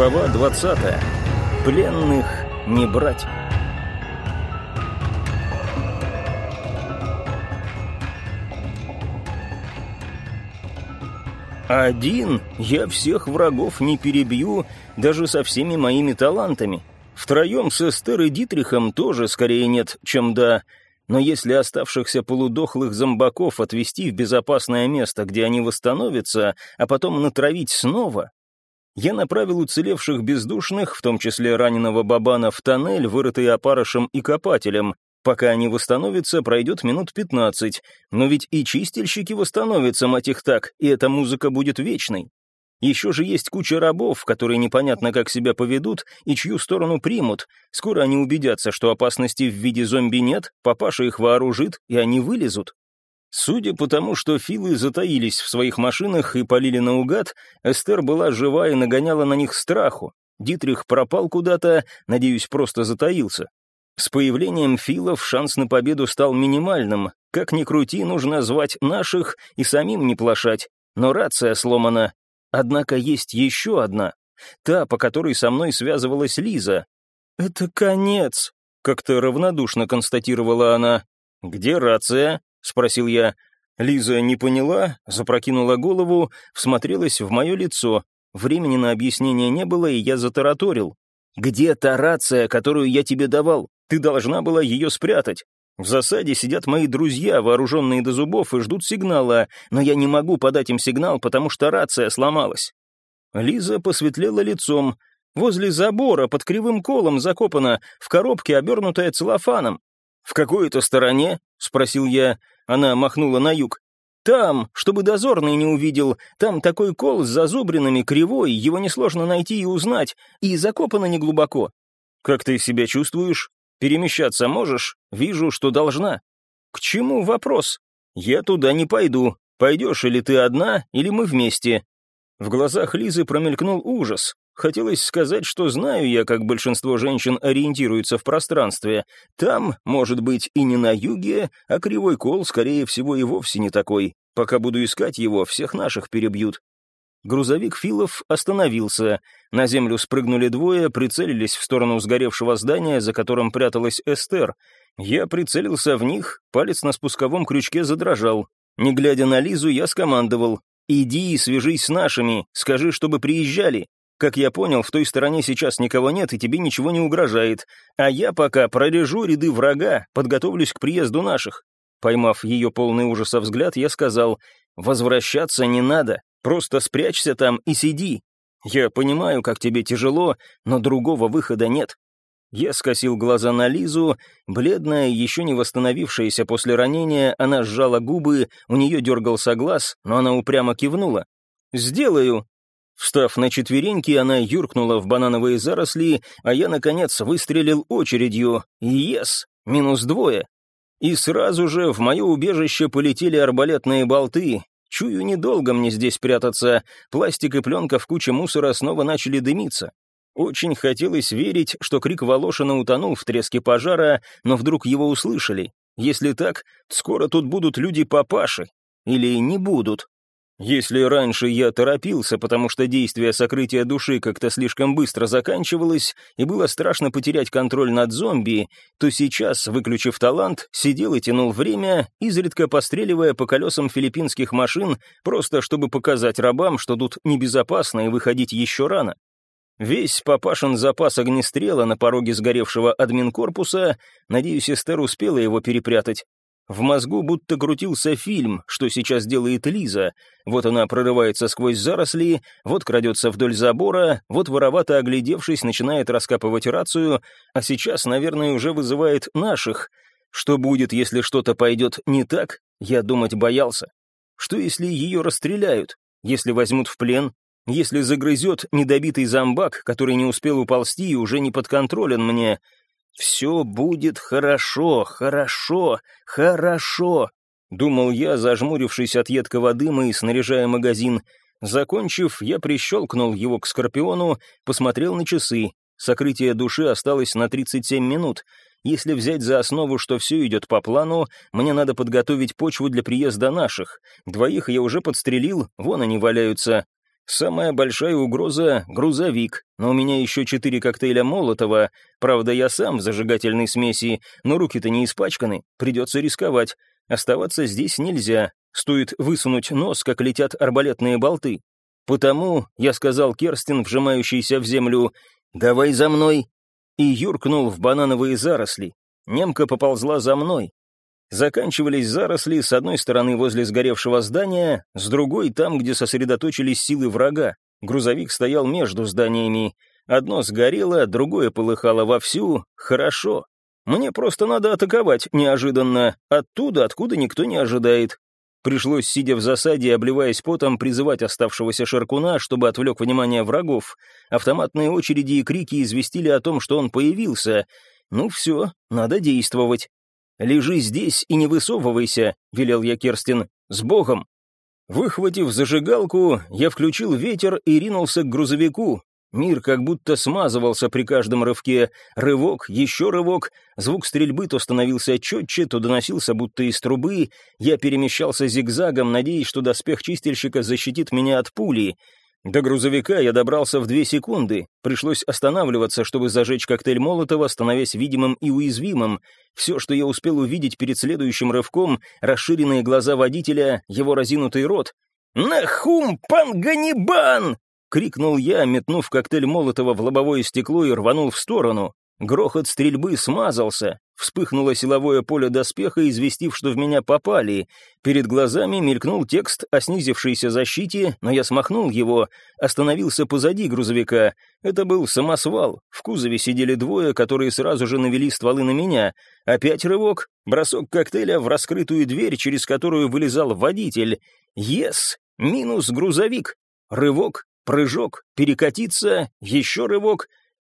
Глава 20. Пленных не брать. Один я всех врагов не перебью, даже со всеми моими талантами. Втроем с Эстер и Дитрихом тоже скорее нет, чем да. Но если оставшихся полудохлых зомбаков отвезти в безопасное место, где они восстановятся, а потом натравить снова, я направил уцелевших бездушных, в том числе раненого Бабана, в тоннель, вырытый опарышем и копателем. Пока они восстановятся, пройдет минут пятнадцать. Но ведь и чистильщики восстановятся, мать их так, и эта музыка будет вечной. Еще же есть куча рабов, которые непонятно как себя поведут и чью сторону примут. Скоро они убедятся, что опасности в виде зомби нет, папаша их вооружит, и они вылезут. Судя по тому, что филы затаились в своих машинах и полили наугад, Эстер была жива и нагоняла на них страху. Дитрих пропал куда-то, надеюсь, просто затаился. С появлением филов шанс на победу стал минимальным. Как ни крути, нужно звать наших и самим не плашать. Но рация сломана. Однако есть еще одна. Та, по которой со мной связывалась Лиза. «Это конец», — как-то равнодушно констатировала она. «Где рация?» — спросил я. Лиза не поняла, запрокинула голову, всмотрелась в мое лицо. Времени на объяснение не было, и я затараторил. «Где та рация, которую я тебе давал? Ты должна была ее спрятать. В засаде сидят мои друзья, вооруженные до зубов, и ждут сигнала, но я не могу подать им сигнал, потому что рация сломалась». Лиза посветлела лицом. Возле забора, под кривым колом закопана, в коробке, обернутая целлофаном. «В какой-то стороне?» — спросил я. Она махнула на юг. «Там, чтобы дозорный не увидел, там такой кол с зазубринами, кривой, его несложно найти и узнать, и закопано неглубоко. Как ты себя чувствуешь? Перемещаться можешь? Вижу, что должна. К чему вопрос? Я туда не пойду. Пойдешь или ты одна, или мы вместе». В глазах Лизы промелькнул ужас. Хотелось сказать, что знаю я, как большинство женщин ориентируются в пространстве. Там, может быть, и не на юге, а кривой кол, скорее всего, и вовсе не такой. Пока буду искать его, всех наших перебьют. Грузовик Филов остановился. На землю спрыгнули двое, прицелились в сторону сгоревшего здания, за которым пряталась Эстер. Я прицелился в них, палец на спусковом крючке задрожал. Не глядя на Лизу, я скомандовал. «Иди и свяжись с нашими, скажи, чтобы приезжали. Как я понял, в той стороне сейчас никого нет и тебе ничего не угрожает, а я пока прорежу ряды врага, подготовлюсь к приезду наших». Поймав ее полный ужаса взгляд, я сказал, «Возвращаться не надо, просто спрячься там и сиди. Я понимаю, как тебе тяжело, но другого выхода нет». Я скосил глаза на Лизу, бледная, еще не восстановившаяся после ранения, она сжала губы, у нее дергался глаз, но она упрямо кивнула. «Сделаю», Встав на четвереньки, она юркнула в банановые заросли, а я, наконец, выстрелил очередью. Ес! Минус двое. И сразу же в мое убежище полетели арбалетные болты. Чую, недолго мне здесь прятаться. Пластик и пленка в куче мусора снова начали дымиться. Очень хотелось верить, что крик Волошина утонул в треске пожара, но вдруг его услышали. Если так, скоро тут будут люди-папаши. Или не будут. Если раньше я торопился, потому что действие сокрытия души как-то слишком быстро заканчивалось, и было страшно потерять контроль над зомби, то сейчас, выключив талант, сидел и тянул время, изредка постреливая по колесам филиппинских машин, просто чтобы показать рабам, что тут небезопасно и выходить еще рано. Весь папашин запас огнестрела на пороге сгоревшего админкорпуса, надеюсь, Эстер успела его перепрятать, в мозгу будто крутился фильм, что сейчас делает Лиза. Вот она прорывается сквозь заросли, вот крадется вдоль забора, вот воровато оглядевшись, начинает раскапывать рацию, а сейчас, наверное, уже вызывает наших. Что будет, если что-то пойдет не так, я думать боялся. Что если ее расстреляют? Если возьмут в плен? Если загрызет недобитый зомбак, который не успел уползти и уже не подконтролен мне? «Все будет хорошо, хорошо, хорошо», — думал я, зажмурившись от едкого дыма и снаряжая магазин. Закончив, я прищелкнул его к Скорпиону, посмотрел на часы. Сокрытие души осталось на 37 минут. Если взять за основу, что все идет по плану, мне надо подготовить почву для приезда наших. Двоих я уже подстрелил, вон они валяются. Самая большая угроза — грузовик, но у меня еще четыре коктейля Молотова. Правда, я сам в зажигательной смеси, но руки-то не испачканы, придется рисковать. Оставаться здесь нельзя, стоит высунуть нос, как летят арбалетные болты. Потому я сказал Керстин, вжимающийся в землю, «Давай за мной!» и юркнул в банановые заросли. Немка поползла за мной. Заканчивались заросли с одной стороны возле сгоревшего здания, с другой там, где сосредоточились силы врага. Грузовик стоял между зданиями. Одно сгорело, другое полыхало вовсю. Хорошо. Мне просто надо атаковать неожиданно, оттуда, откуда никто не ожидает. Пришлось, сидя в засаде и обливаясь потом, призывать оставшегося Шаркуна, чтобы отвлек внимание врагов. Автоматные очереди и крики известили о том, что он появился. Ну все, надо действовать. «Лежи здесь и не высовывайся», — велел я Керстин. «С Богом!» Выхватив зажигалку, я включил ветер и ринулся к грузовику. Мир как будто смазывался при каждом рывке. Рывок, еще рывок. Звук стрельбы то становился четче, то доносился будто из трубы. Я перемещался зигзагом, надеясь, что доспех чистильщика защитит меня от пули. До грузовика я добрался в две секунды. Пришлось останавливаться, чтобы зажечь коктейль Молотова, становясь видимым и уязвимым. Все, что я успел увидеть перед следующим рывком, расширенные глаза водителя, его разинутый рот. «Нахум панганибан!» — крикнул я, метнув коктейль Молотова в лобовое стекло и рванул в сторону. Грохот стрельбы смазался. Вспыхнуло силовое поле доспеха, известив, что в меня попали. Перед глазами мелькнул текст о снизившейся защите, но я смахнул его, остановился позади грузовика. Это был самосвал. В кузове сидели двое, которые сразу же навели стволы на меня. Опять рывок, бросок коктейля в раскрытую дверь, через которую вылезал водитель. «Ес!» Минус грузовик. Рывок, прыжок, перекатиться, еще рывок.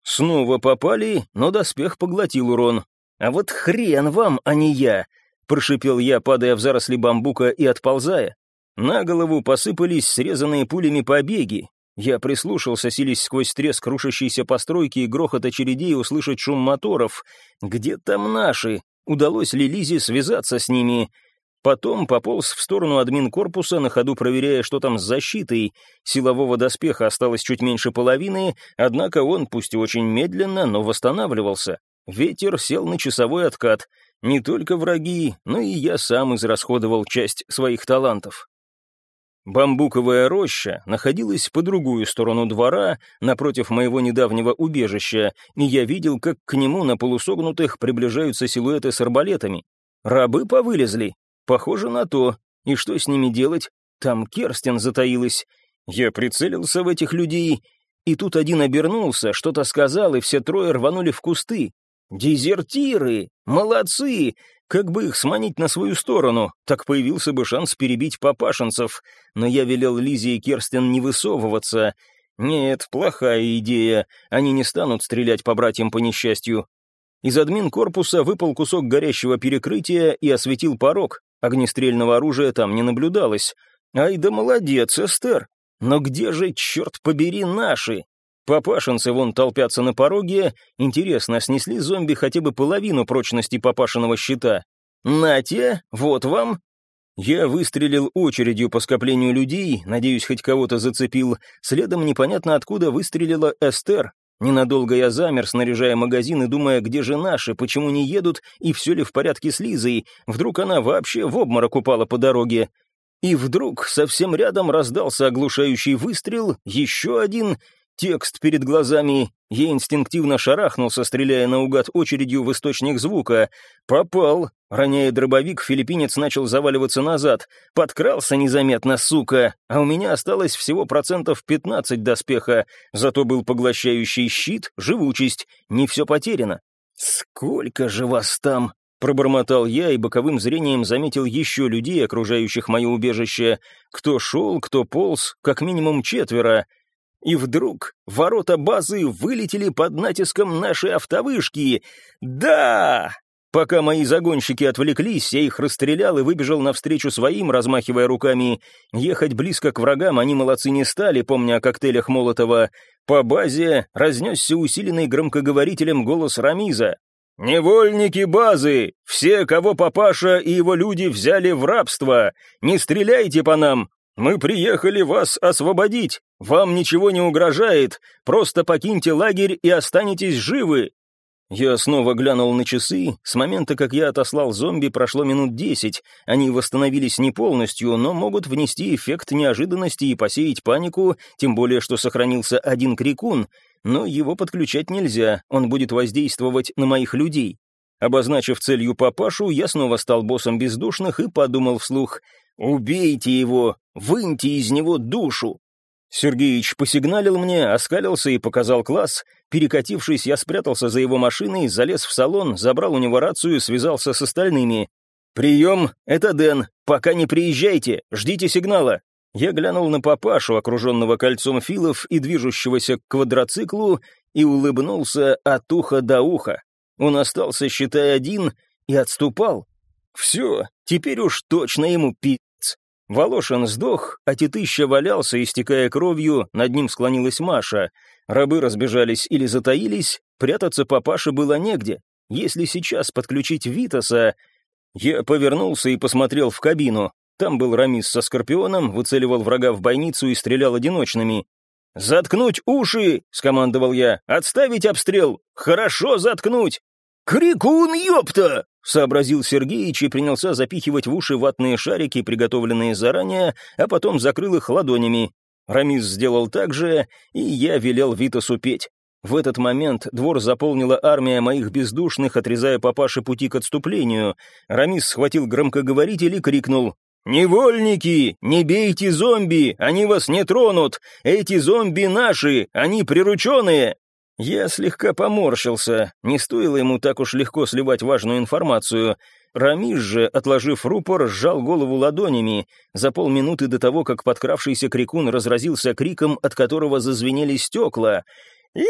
Снова попали, но доспех поглотил урон. «А вот хрен вам, а не я!» — прошипел я, падая в заросли бамбука и отползая. На голову посыпались срезанные пулями побеги. Я прислушался, сились сквозь треск рушащейся постройки и грохот очередей услышать шум моторов. «Где там наши? Удалось ли Лизе связаться с ними?» Потом пополз в сторону админ корпуса, на ходу проверяя, что там с защитой. Силового доспеха осталось чуть меньше половины, однако он, пусть и очень медленно, но восстанавливался. Ветер сел на часовой откат. Не только враги, но и я сам израсходовал часть своих талантов. Бамбуковая роща находилась по другую сторону двора, напротив моего недавнего убежища, и я видел, как к нему на полусогнутых приближаются силуэты с арбалетами. Рабы повылезли. Похоже на то. И что с ними делать? Там Керстен затаилась. Я прицелился в этих людей, и тут один обернулся, что-то сказал, и все трое рванули в кусты. «Дезертиры! Молодцы! Как бы их сманить на свою сторону, так появился бы шанс перебить папашенцев. Но я велел Лизе и Керстен не высовываться. Нет, плохая идея. Они не станут стрелять по братьям по несчастью. Из админ корпуса выпал кусок горящего перекрытия и осветил порог. Огнестрельного оружия там не наблюдалось. Ай да молодец, Эстер! Но где же, черт побери, наши? Папашинцы вон толпятся на пороге. Интересно, снесли зомби хотя бы половину прочности папашиного щита? Натя, вот вам. Я выстрелил очередью по скоплению людей, надеюсь, хоть кого-то зацепил. Следом непонятно откуда выстрелила Эстер. Ненадолго я замер, снаряжая магазин и думая, где же наши, почему не едут и все ли в порядке с Лизой. Вдруг она вообще в обморок упала по дороге. И вдруг совсем рядом раздался оглушающий выстрел, еще один, Текст перед глазами. Я инстинктивно шарахнулся, стреляя наугад очередью в источник звука. Попал. Роняя дробовик, филиппинец начал заваливаться назад. Подкрался незаметно, сука. А у меня осталось всего процентов 15 доспеха. Зато был поглощающий щит, живучесть. Не все потеряно. «Сколько же вас там?» Пробормотал я и боковым зрением заметил еще людей, окружающих мое убежище. Кто шел, кто полз, как минимум четверо. И вдруг ворота базы вылетели под натиском нашей автовышки. Да! Пока мои загонщики отвлеклись, я их расстрелял и выбежал навстречу своим, размахивая руками. Ехать близко к врагам они молодцы не стали, помня о коктейлях Молотова. По базе разнесся усиленный громкоговорителем голос Рамиза. «Невольники базы! Все, кого папаша и его люди взяли в рабство! Не стреляйте по нам! Мы приехали вас освободить. Вам ничего не угрожает. Просто покиньте лагерь и останетесь живы». Я снова глянул на часы. С момента, как я отослал зомби, прошло минут десять. Они восстановились не полностью, но могут внести эффект неожиданности и посеять панику, тем более, что сохранился один крикун. Но его подключать нельзя, он будет воздействовать на моих людей. Обозначив целью папашу, я снова стал боссом бездушных и подумал вслух «Убейте его! Выньте из него душу!» Сергеич посигналил мне, оскалился и показал класс. Перекатившись, я спрятался за его машиной, залез в салон, забрал у него рацию связался с остальными. «Прием, это Дэн. Пока не приезжайте, ждите сигнала». Я глянул на папашу, окруженного кольцом филов и движущегося к квадроциклу, и улыбнулся от уха до уха. Он остался, считай, один, и отступал. Все, теперь уж точно ему пи***. Волошин сдох, а тетыща валялся, истекая кровью, над ним склонилась Маша. Рабы разбежались или затаились, прятаться папаше было негде. Если сейчас подключить Витаса... Я повернулся и посмотрел в кабину. Там был Рамис со Скорпионом, выцеливал врага в бойницу и стрелял одиночными. «Заткнуть уши!» — скомандовал я. «Отставить обстрел! Хорошо заткнуть!» «Крикун, ёпта!» — сообразил Сергеич и принялся запихивать в уши ватные шарики, приготовленные заранее, а потом закрыл их ладонями. Рамис сделал так же, и я велел Витасу петь. В этот момент двор заполнила армия моих бездушных, отрезая папаше пути к отступлению. Рамис схватил громкоговоритель и крикнул «Невольники! Не бейте зомби! Они вас не тронут! Эти зомби наши! Они прирученные!» Я слегка поморщился, не стоило ему так уж легко сливать важную информацию. Рамиш же, отложив рупор, сжал голову ладонями. За полминуты до того, как подкравшийся крикун разразился криком, от которого зазвенели стекла. и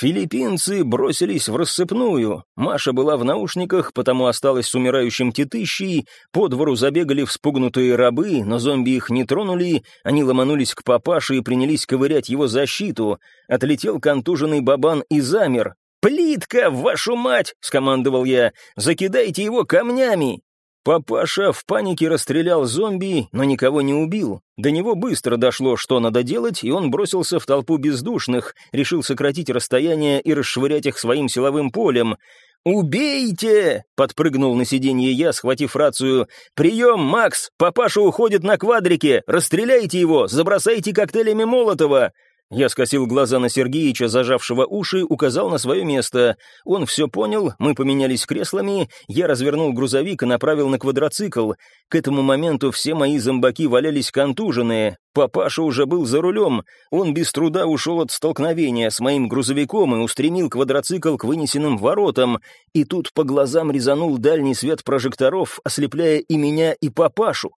Филиппинцы бросились в рассыпную. Маша была в наушниках, потому осталась с умирающим тетыщей. По двору забегали вспугнутые рабы, но зомби их не тронули. Они ломанулись к папаше и принялись ковырять его защиту. Отлетел контуженный бабан и замер. «Плитка, вашу мать!» — скомандовал я. «Закидайте его камнями!» Папаша в панике расстрелял зомби, но никого не убил. До него быстро дошло, что надо делать, и он бросился в толпу бездушных, решил сократить расстояние и расшвырять их своим силовым полем. «Убейте!» — подпрыгнул на сиденье я, схватив рацию. «Прием, Макс! Папаша уходит на квадрике! Расстреляйте его! Забросайте коктейлями Молотова!» Я скосил глаза на Сергеича, зажавшего уши, указал на свое место. Он все понял, мы поменялись креслами, я развернул грузовик и направил на квадроцикл. К этому моменту все мои зомбаки валялись контуженные. Папаша уже был за рулем. Он без труда ушел от столкновения с моим грузовиком и устремил квадроцикл к вынесенным воротам. И тут по глазам резанул дальний свет прожекторов, ослепляя и меня, и папашу.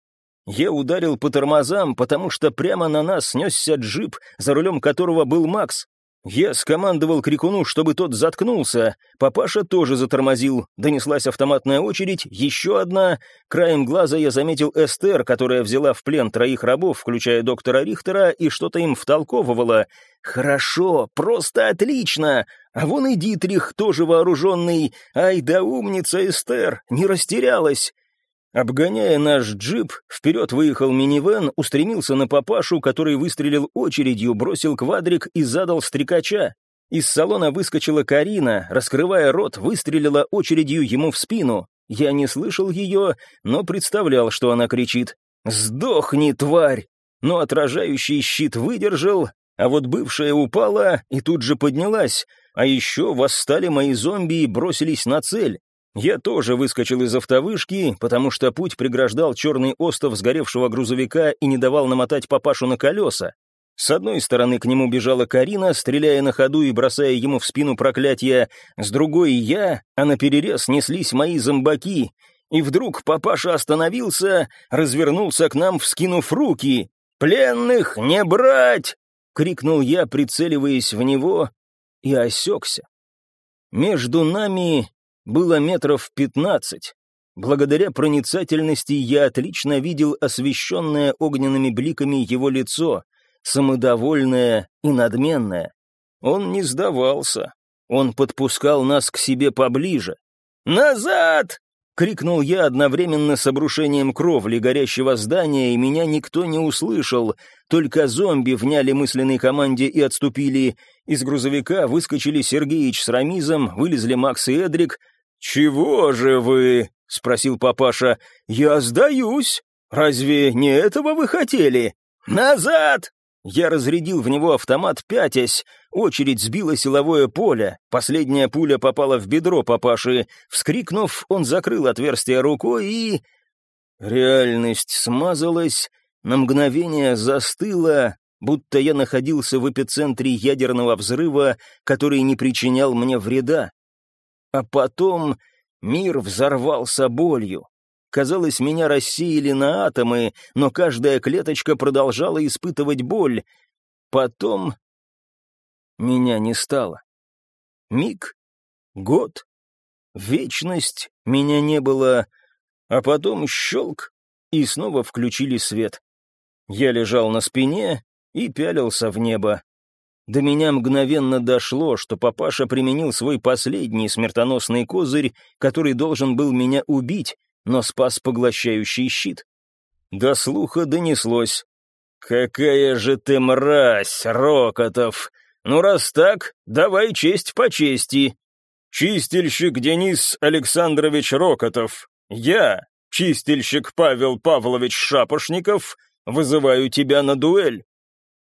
Я ударил по тормозам, потому что прямо на нас снесся джип, за рулем которого был Макс. Я скомандовал крикуну, чтобы тот заткнулся. Папаша тоже затормозил. Донеслась автоматная очередь, еще одна. Краем глаза я заметил Эстер, которая взяла в плен троих рабов, включая доктора Рихтера, и что-то им втолковывала. «Хорошо, просто отлично! А вон и Дитрих, тоже вооруженный. Ай да умница Эстер, не растерялась!» Обгоняя наш джип, вперед выехал минивэн, устремился на папашу, который выстрелил очередью, бросил квадрик и задал стрекача. Из салона выскочила Карина, раскрывая рот, выстрелила очередью ему в спину. Я не слышал ее, но представлял, что она кричит. «Сдохни, тварь!» Но отражающий щит выдержал, а вот бывшая упала и тут же поднялась. А еще восстали мои зомби и бросились на цель. Я тоже выскочил из автовышки, потому что путь преграждал черный остов сгоревшего грузовика и не давал намотать папашу на колеса. С одной стороны к нему бежала Карина, стреляя на ходу и бросая ему в спину проклятия, с другой — я, а на перерез неслись мои зомбаки. И вдруг папаша остановился, развернулся к нам, вскинув руки. «Пленных не брать!» — крикнул я, прицеливаясь в него, и осекся. Между нами было метров пятнадцать. Благодаря проницательности я отлично видел освещенное огненными бликами его лицо, самодовольное и надменное. Он не сдавался. Он подпускал нас к себе поближе. «Назад!» — крикнул я одновременно с обрушением кровли горящего здания, и меня никто не услышал. Только зомби вняли мысленной команде и отступили. Из грузовика выскочили Сергеич с Рамизом, вылезли Макс и Эдрик. «Чего же вы?» — спросил папаша. «Я сдаюсь. Разве не этого вы хотели?» «Назад!» Я разрядил в него автомат, пятясь. Очередь сбила силовое поле. Последняя пуля попала в бедро папаши. Вскрикнув, он закрыл отверстие рукой и... Реальность смазалась, на мгновение застыла, будто я находился в эпицентре ядерного взрыва, который не причинял мне вреда. А потом мир взорвался болью. Казалось, меня рассеяли на атомы, но каждая клеточка продолжала испытывать боль. Потом меня не стало. Миг, год, вечность, меня не было, а потом щелк, и снова включили свет. Я лежал на спине и пялился в небо. До меня мгновенно дошло, что папаша применил свой последний смертоносный козырь, который должен был меня убить, но спас поглощающий щит. До слуха донеслось. «Какая же ты мразь, Рокотов! Ну, раз так, давай честь по чести. Чистильщик Денис Александрович Рокотов. Я, чистильщик Павел Павлович Шапошников, вызываю тебя на дуэль».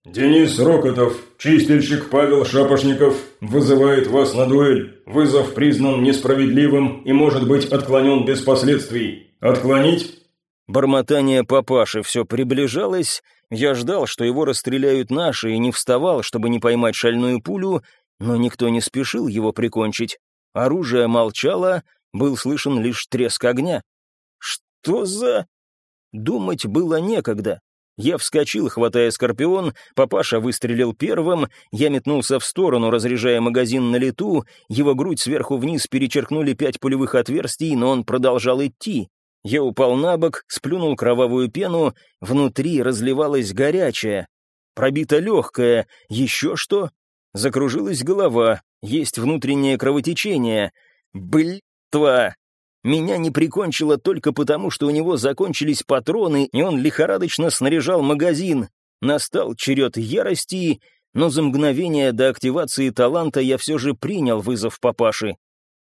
«Денис Рокотов, чистильщик Павел Шапошников, вызывает вас на дуэль. Вызов признан несправедливым и может быть отклонен без последствий. Отклонить?» Бормотание папаши все приближалось. Я ждал, что его расстреляют наши, и не вставал, чтобы не поймать шальную пулю, но никто не спешил его прикончить. Оружие молчало, был слышен лишь треск огня. «Что за...» Думать было некогда. Я вскочил, хватая скорпион, папаша выстрелил первым, я метнулся в сторону, разряжая магазин на лету, его грудь сверху вниз перечеркнули пять пулевых отверстий, но он продолжал идти. Я упал на бок, сплюнул кровавую пену, внутри разливалась горячая. Пробита легкая, еще что? Закружилась голова, есть внутреннее кровотечение. Бль-тва! Меня не прикончило только потому, что у него закончились патроны, и он лихорадочно снаряжал магазин. Настал черед ярости, но за мгновение до активации таланта я все же принял вызов папаши.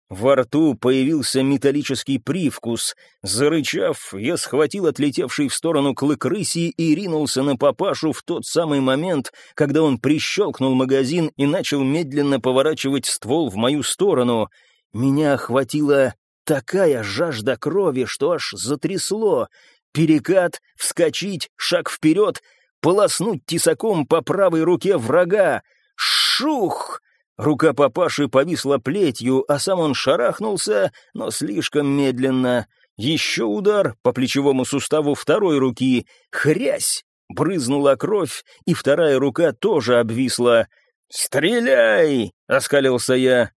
Во рту появился металлический привкус. Зарычав, я схватил отлетевший в сторону клык рыси и ринулся на папашу в тот самый момент, когда он прищелкнул магазин и начал медленно поворачивать ствол в мою сторону. Меня охватила Такая жажда крови, что аж затрясло. Перекат, вскочить, шаг вперед, полоснуть тесаком по правой руке врага. Шух! Рука папаши повисла плетью, а сам он шарахнулся, но слишком медленно. Еще удар по плечевому суставу второй руки. Хрясь! Брызнула кровь, и вторая рука тоже обвисла. «Стреляй!» — оскалился я.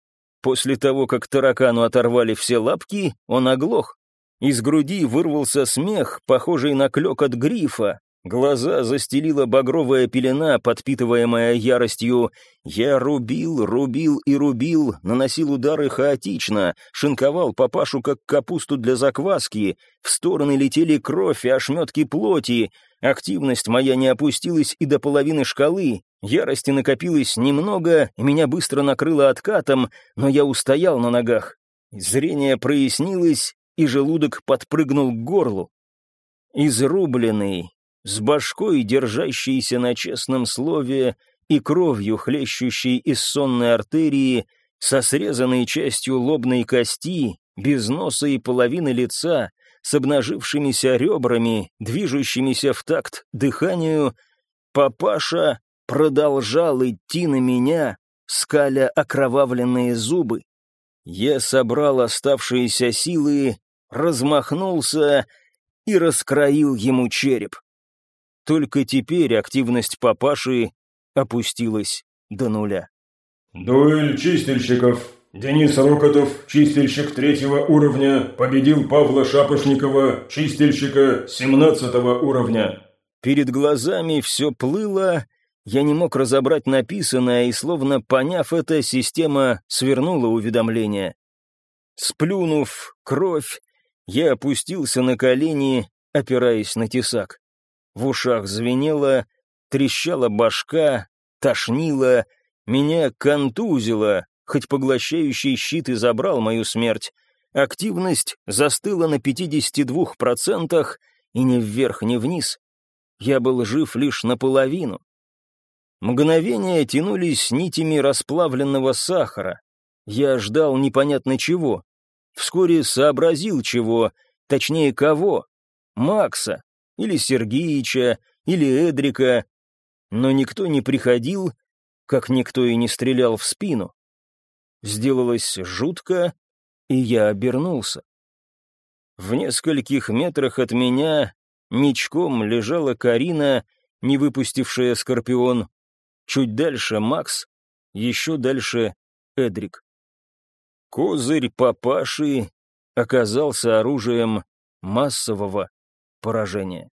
После того, как таракану оторвали все лапки, он оглох. Из груди вырвался смех, похожий на клёк от грифа. Глаза застелила багровая пелена, подпитываемая яростью. Я рубил, рубил и рубил, наносил удары хаотично, шинковал папашу, как капусту для закваски. В стороны летели кровь и ошметки плоти. Активность моя не опустилась и до половины шкалы. Ярости накопилось немного, и меня быстро накрыло откатом, но я устоял на ногах. Зрение прояснилось, и желудок подпрыгнул к горлу. Изрубленный, с башкой, держащийся на честном слове, и кровью, хлещущей из сонной артерии, со срезанной частью лобной кости, без носа и половины лица, с обнажившимися ребрами, движущимися в такт дыханию, папаша продолжал идти на меня, скаля окровавленные зубы. Я собрал оставшиеся силы, размахнулся и раскроил ему череп. Только теперь активность папаши опустилась до нуля. «Дуэль чистильщиков. Денис Рокотов, чистильщик третьего уровня, победил Павла Шапошникова, чистильщика семнадцатого уровня». Перед глазами все плыло, я не мог разобрать написанное, и, словно поняв это, система свернула уведомление. Сплюнув кровь, Я опустился на колени, опираясь на тесак. В ушах звенело, трещала башка, тошнило, меня контузило, хоть поглощающий щит и забрал мою смерть. Активность застыла на 52% и ни вверх, ни вниз. Я был жив лишь наполовину. Мгновения тянулись нитями расплавленного сахара. Я ждал непонятно чего. Вскоре сообразил чего, точнее кого. Макса, или Сергеича, или Эдрика. Но никто не приходил, как никто и не стрелял в спину. Сделалось жутко, и я обернулся. В нескольких метрах от меня ничком лежала Карина, не выпустившая скорпион. Чуть дальше Макс, еще дальше Эдрик. Козырь папаши оказался оружием массового поражения.